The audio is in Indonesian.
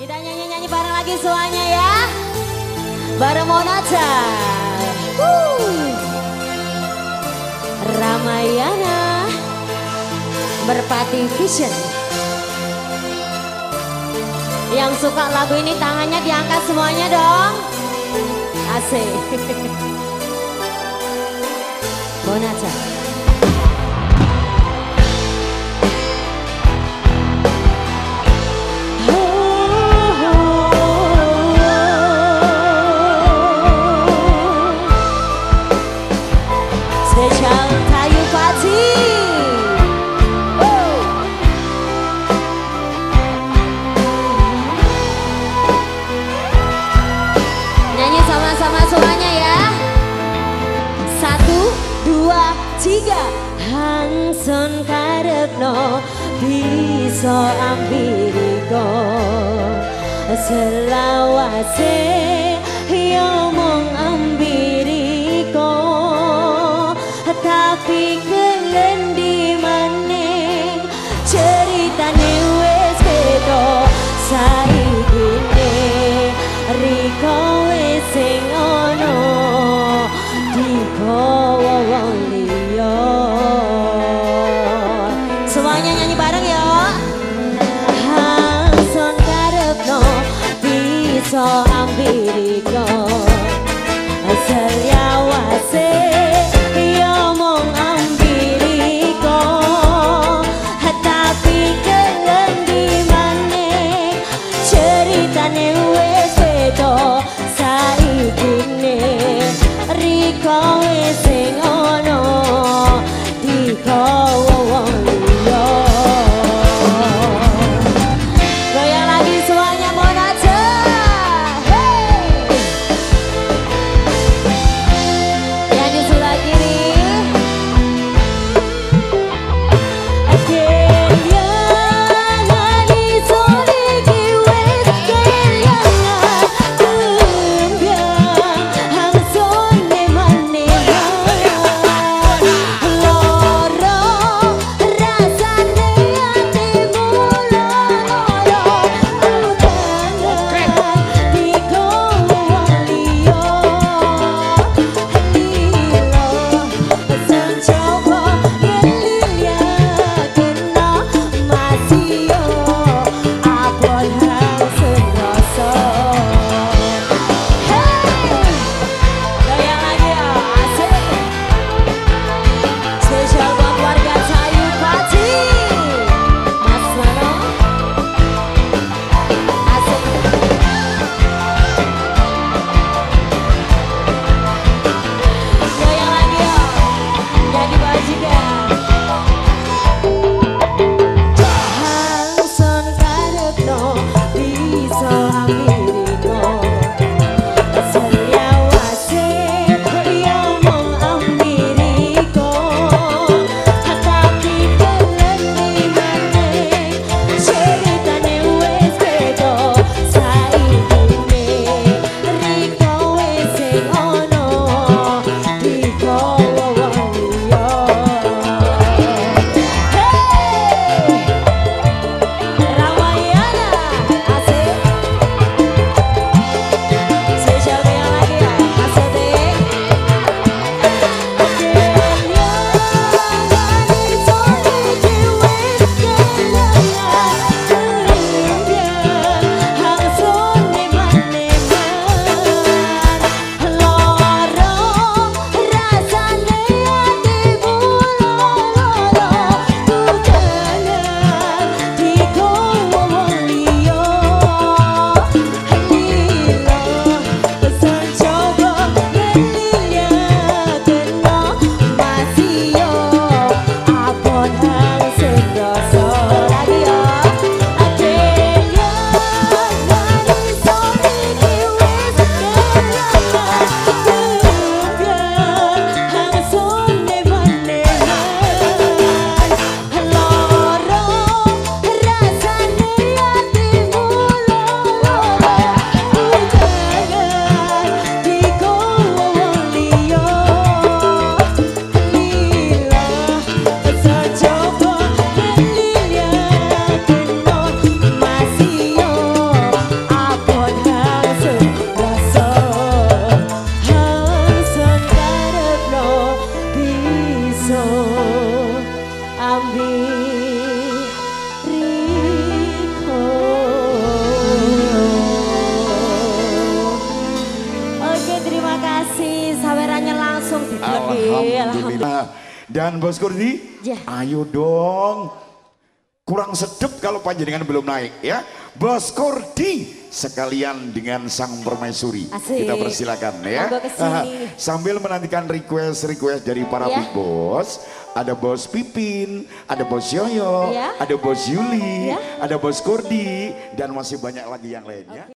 Kita nyanyi-nyanyi bareng lagi semuanya ya. Bareng Monaca. Ramayana Berpati Vision. Yang suka lagu ini tangannya diangkat semuanya dong. Asik. Monaca. Tiga. Hangson karepno bisa ambiriko selawase yo mong ambiriko tapi kelendi maning ceritane wes beda bareng ya Hang son karepno bisa ambiri Thank you. Dan Bos Kurdi, Ya. ayo dong. Kurang sedep kalau panjenengan belum naik ya. Bos Kurdi sekalian dengan sang permaisuri. Asik. Kita persilakan ya. Sambil menantikan request-request dari para Ya. big boss. Ada Bos Pipin, ada Bos Yoyo, Ya. ada Bos Yuli, Ya. ada Bos Kurdi, dan masih banyak lagi yang lainnya.